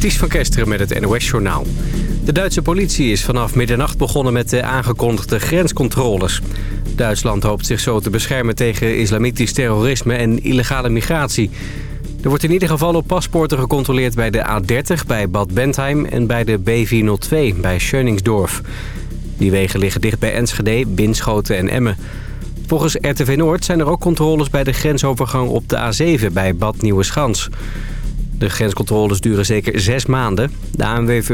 Ties van Kesteren met het NOS-journaal. De Duitse politie is vanaf middernacht begonnen met de aangekondigde grenscontroles. Duitsland hoopt zich zo te beschermen tegen islamitisch terrorisme en illegale migratie. Er wordt in ieder geval op paspoorten gecontroleerd bij de A30 bij Bad Bentheim en bij de B402 bij Schöningsdorf. Die wegen liggen dicht bij Enschede, Binschoten en Emmen. Volgens RTV Noord zijn er ook controles bij de grensovergang op de A7 bij Bad Nieuweschans. De grenscontroles duren zeker zes maanden. De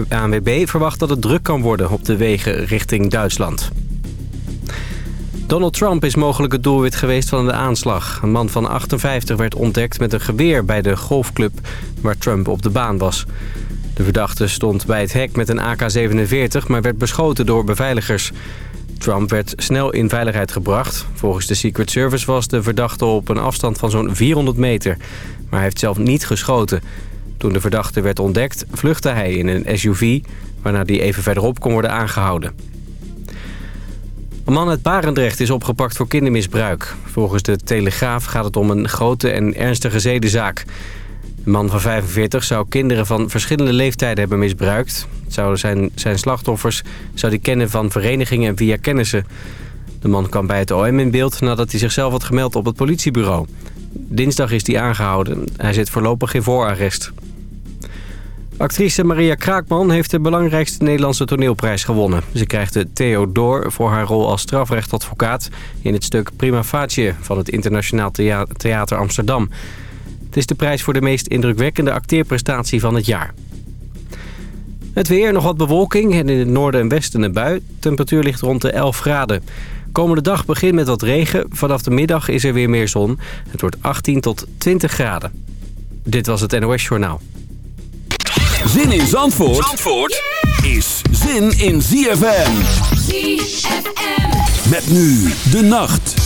ANWB verwacht dat het druk kan worden op de wegen richting Duitsland. Donald Trump is mogelijk het doelwit geweest van de aanslag. Een man van 58 werd ontdekt met een geweer bij de golfclub waar Trump op de baan was. De verdachte stond bij het hek met een AK-47, maar werd beschoten door beveiligers. Trump werd snel in veiligheid gebracht. Volgens de Secret Service was de verdachte op een afstand van zo'n 400 meter. Maar hij heeft zelf niet geschoten. Toen de verdachte werd ontdekt, vluchtte hij in een SUV... waarna die even verderop kon worden aangehouden. Een man uit Barendrecht is opgepakt voor kindermisbruik. Volgens de Telegraaf gaat het om een grote en ernstige zedenzaak. De man van 45 zou kinderen van verschillende leeftijden hebben misbruikt. Zouden zijn, zijn slachtoffers zou hij kennen van verenigingen en via kennissen. De man kwam bij het OM in beeld nadat hij zichzelf had gemeld op het politiebureau. Dinsdag is hij aangehouden. Hij zit voorlopig in voorarrest. Actrice Maria Kraakman heeft de belangrijkste Nederlandse toneelprijs gewonnen. Ze krijgt de Theodor voor haar rol als strafrechtadvocaat... in het stuk Prima Facie van het Internationaal Theater Amsterdam. Het is de prijs voor de meest indrukwekkende acteerprestatie van het jaar. Het weer, nog wat bewolking en in het noorden en westen een bui. Temperatuur ligt rond de 11 graden. Komende dag begint met wat regen. Vanaf de middag is er weer meer zon. Het wordt 18 tot 20 graden. Dit was het NOS Journaal. Zin in Zandvoort, Zandvoort is zin in ZFM. ZFM. Met nu de nacht.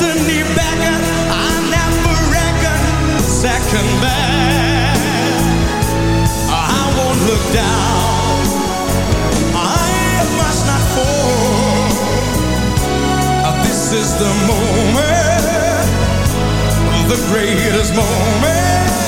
Destiny beckon, I never reckon second best. I won't look down. I must not fall. This is the moment The greatest moment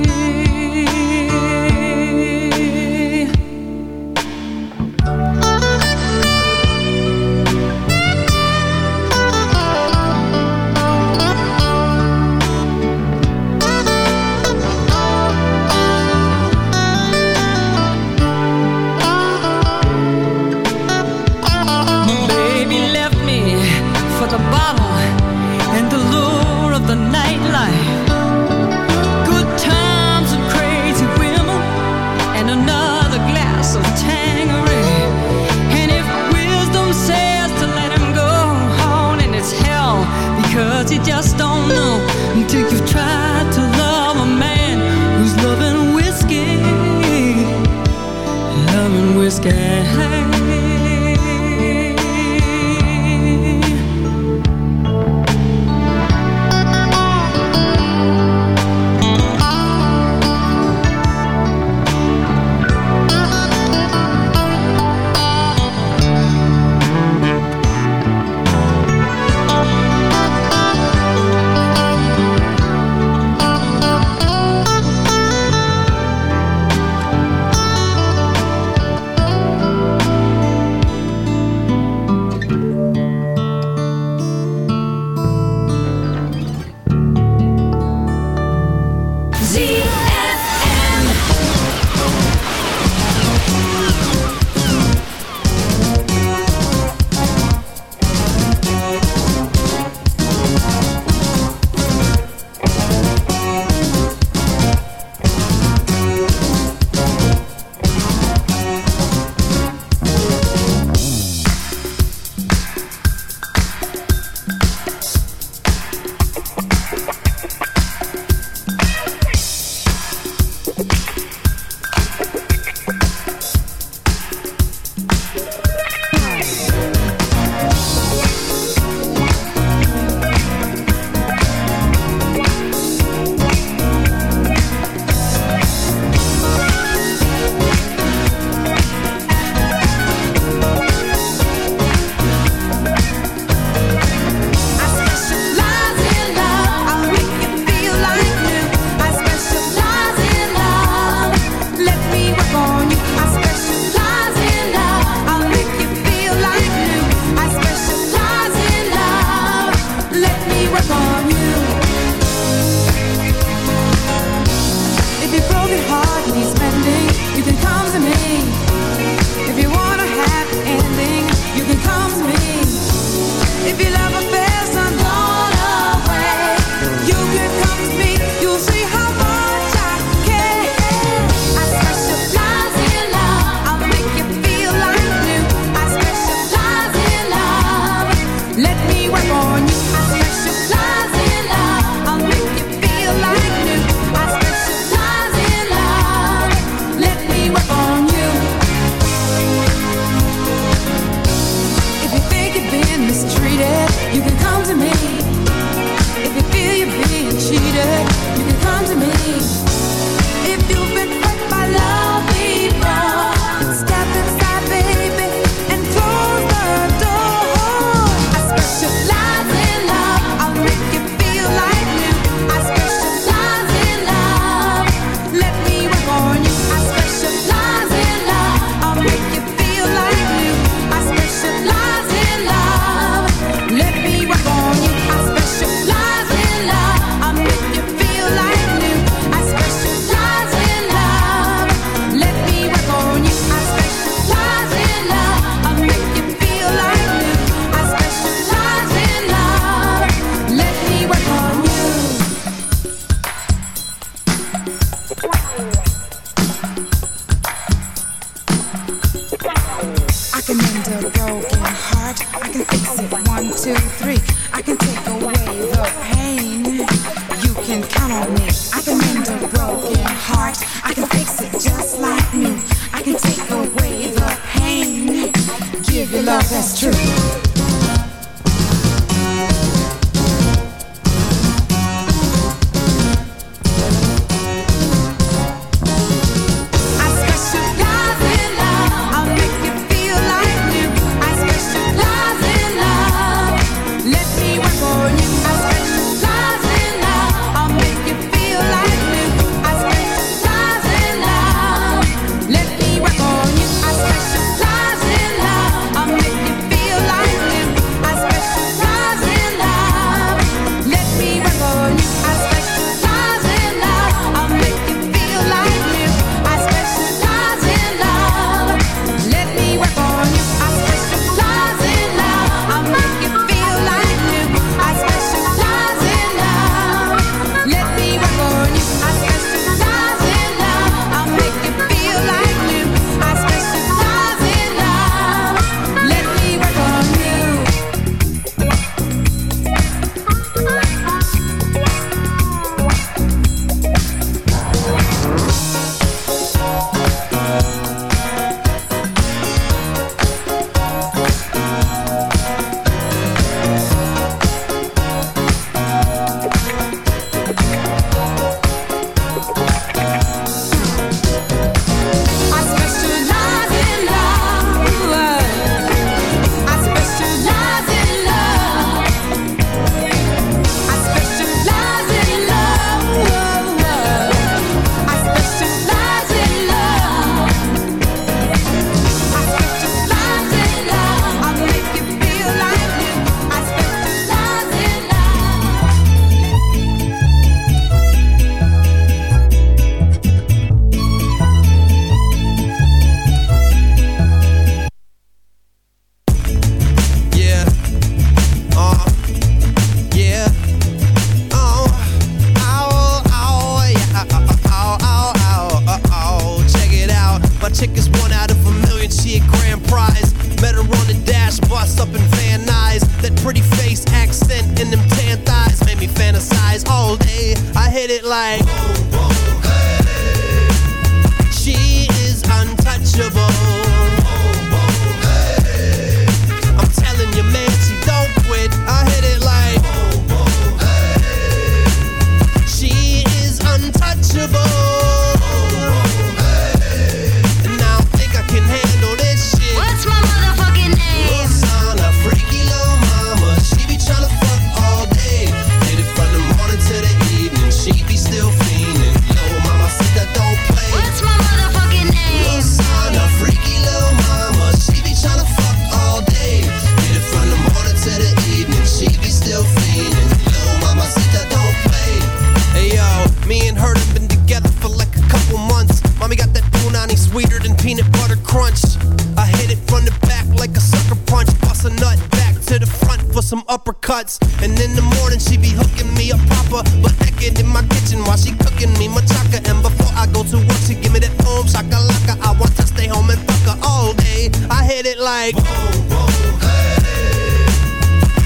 while she cooking me machaca. And before I go to work, she give me that boom shakalaka. I want to stay home and fuck her all day. I hit it like whoa, whoa, hey.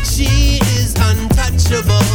She is untouchable.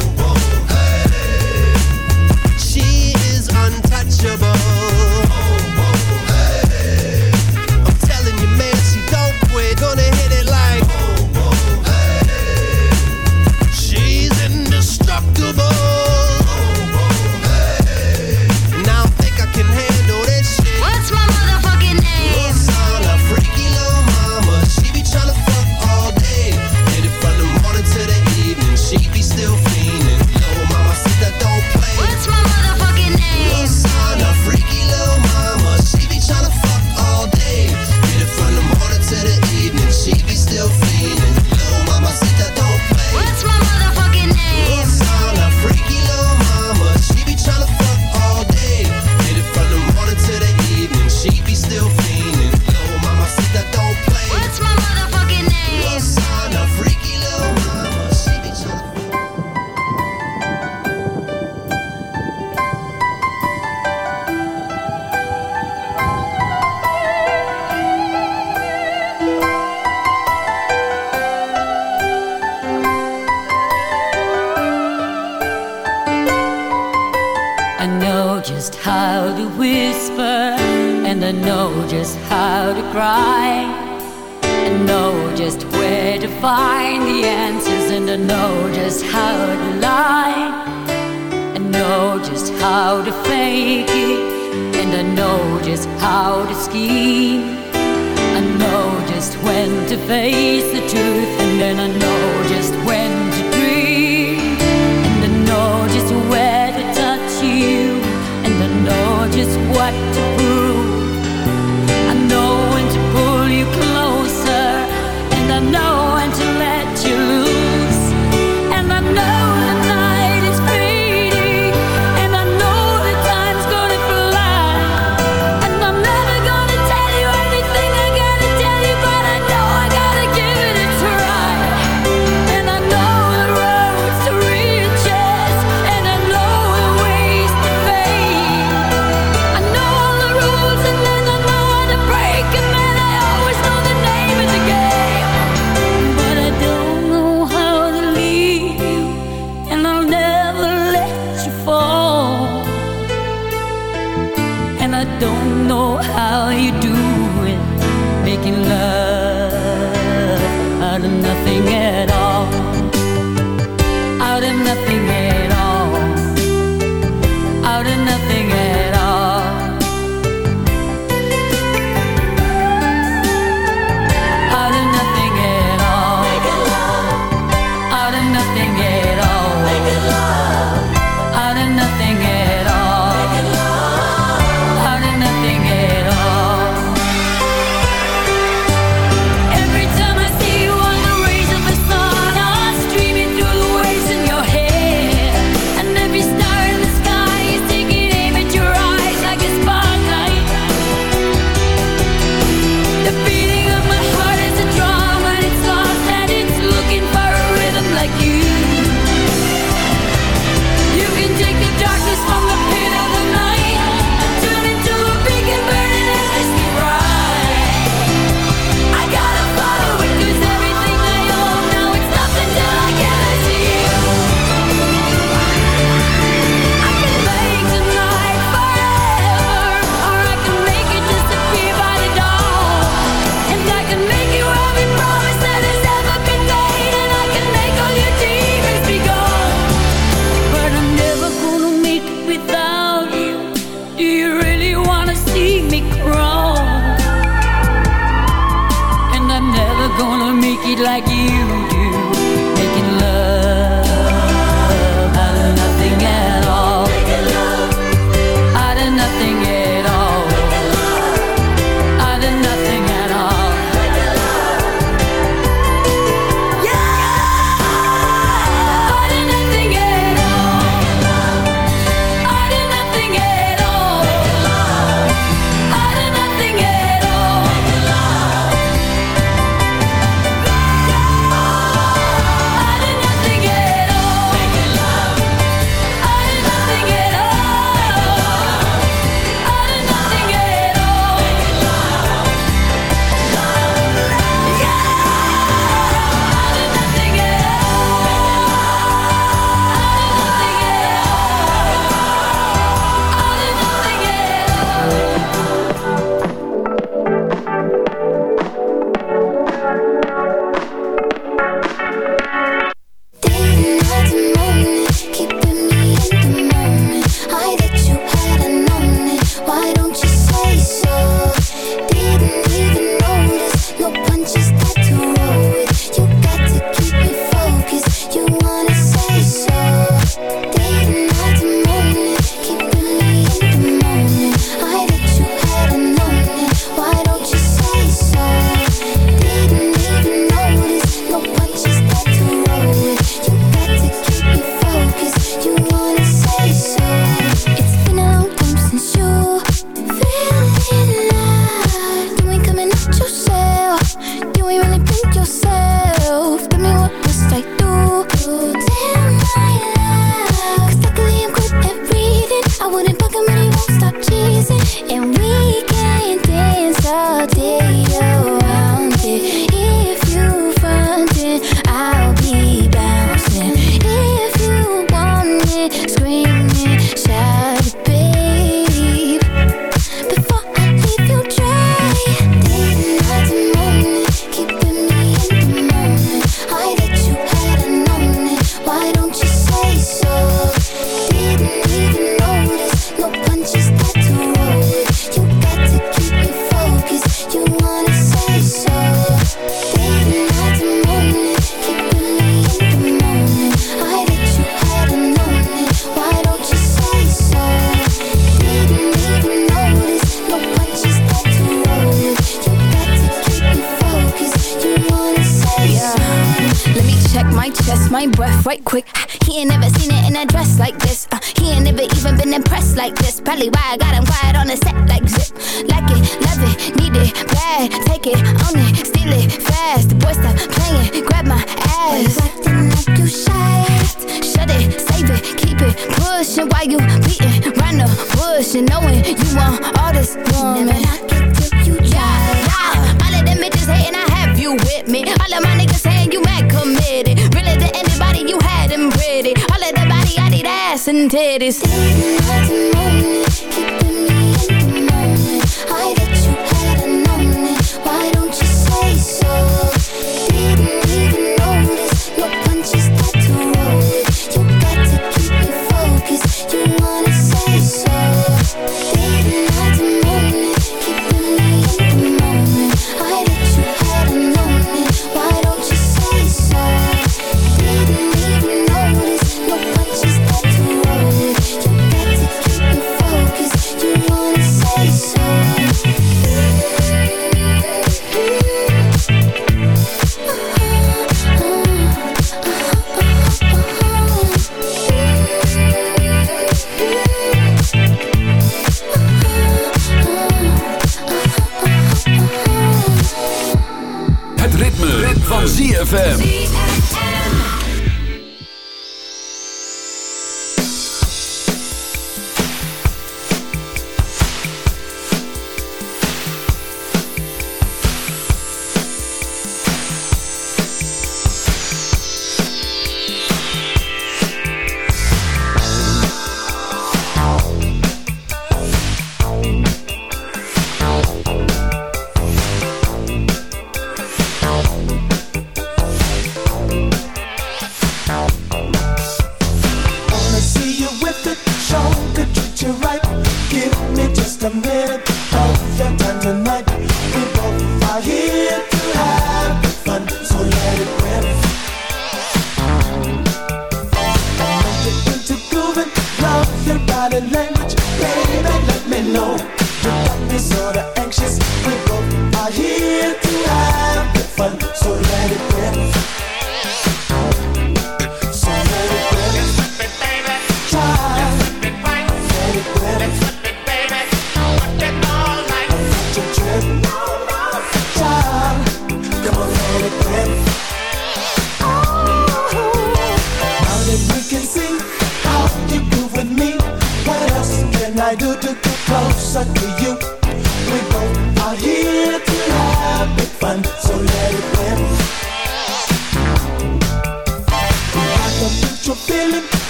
Don't know how you do it, making love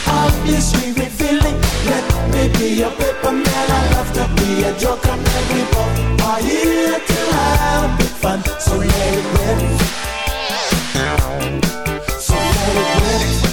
obviously revealing. Let me be a paper man, I love to be a joker, man. We both have fun, so let it rip. So let it rip.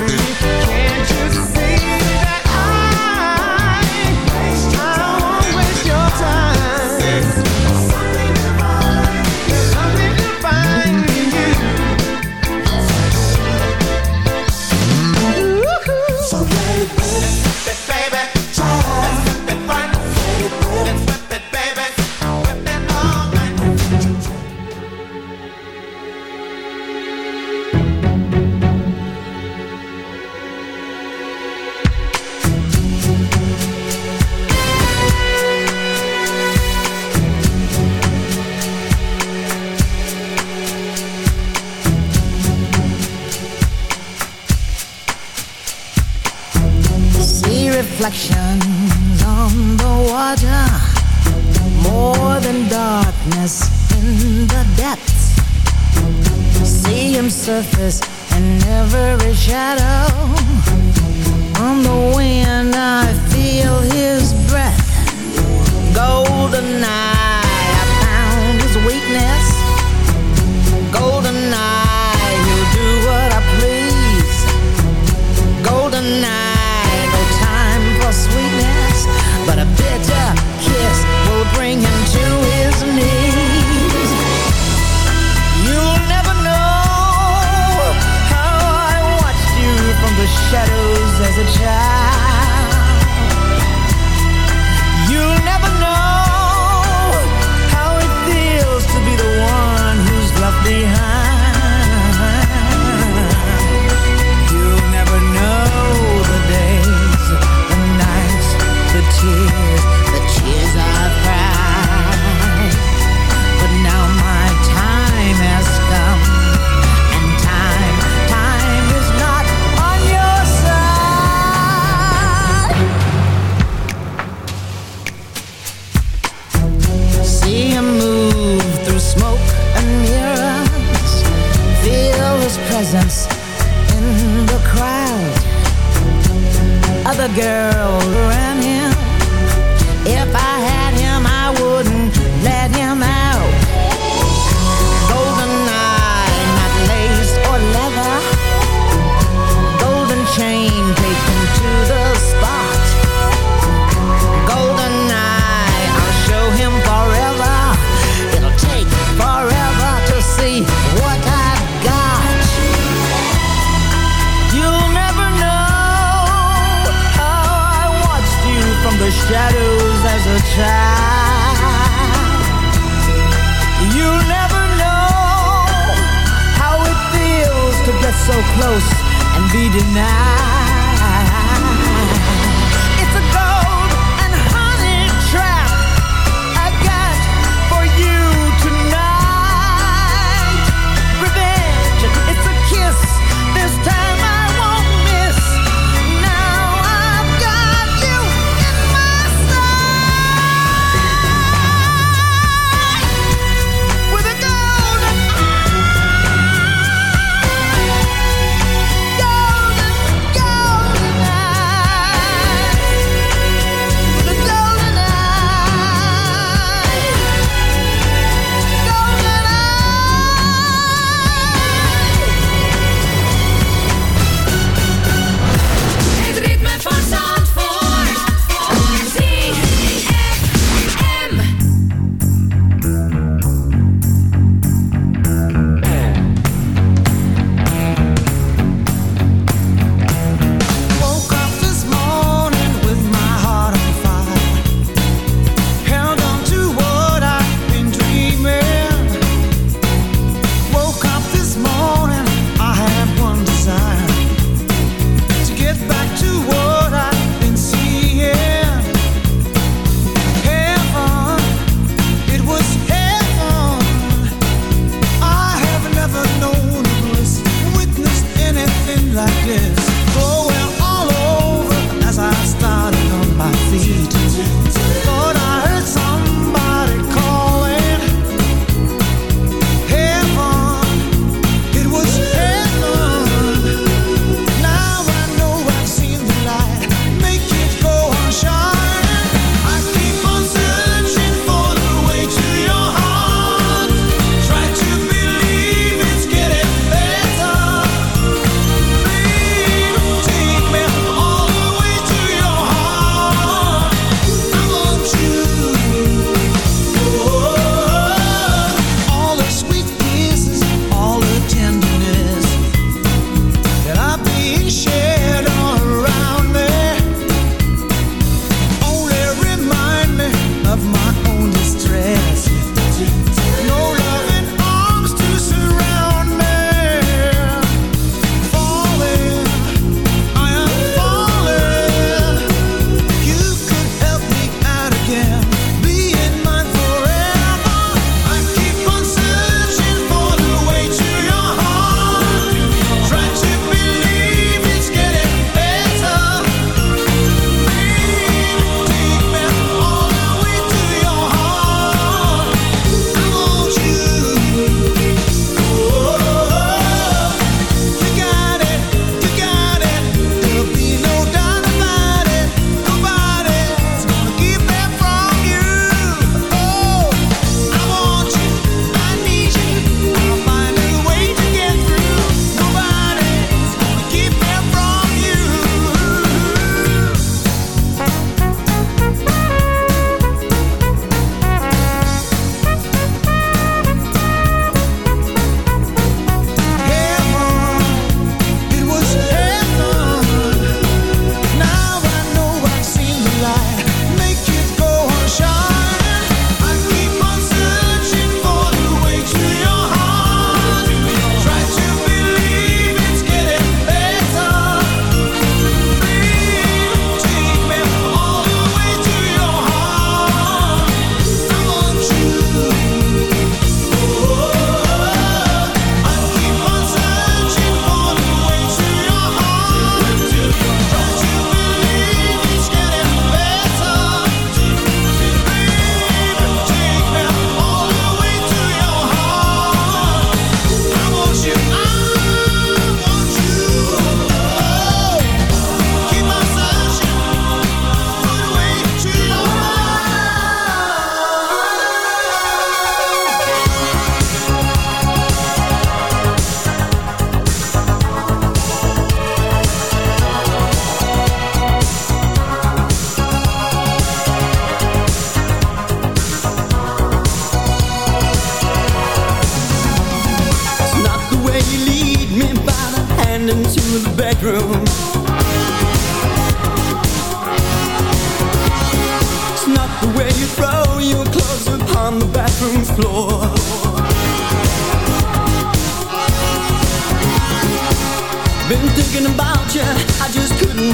every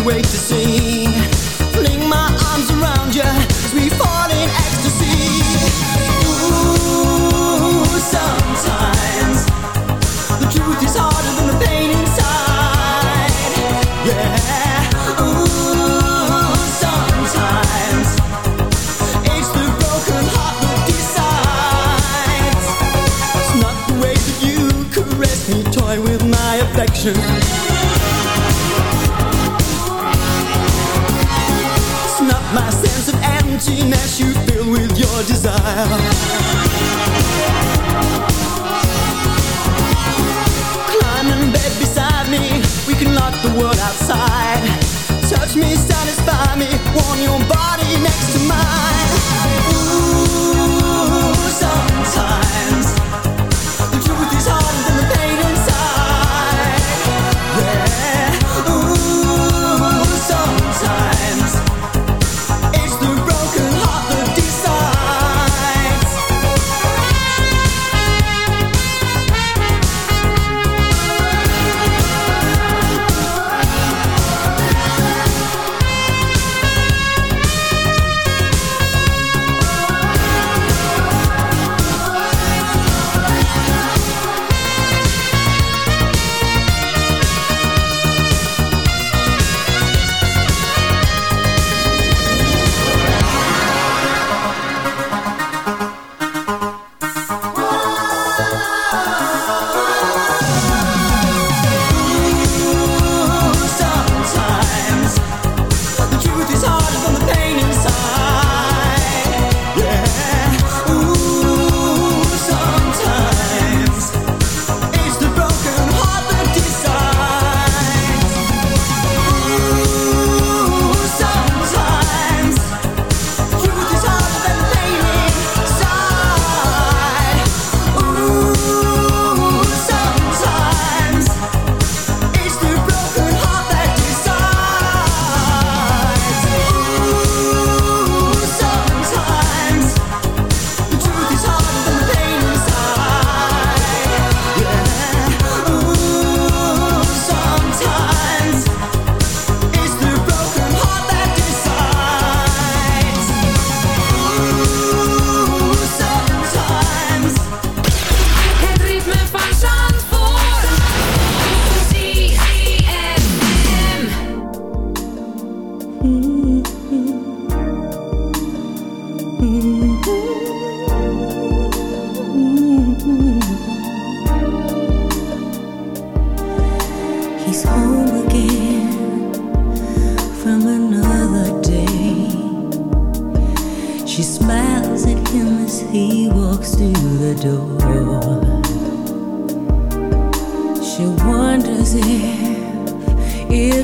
wait to see. Desire. Climb in bed beside me, we can lock the world outside.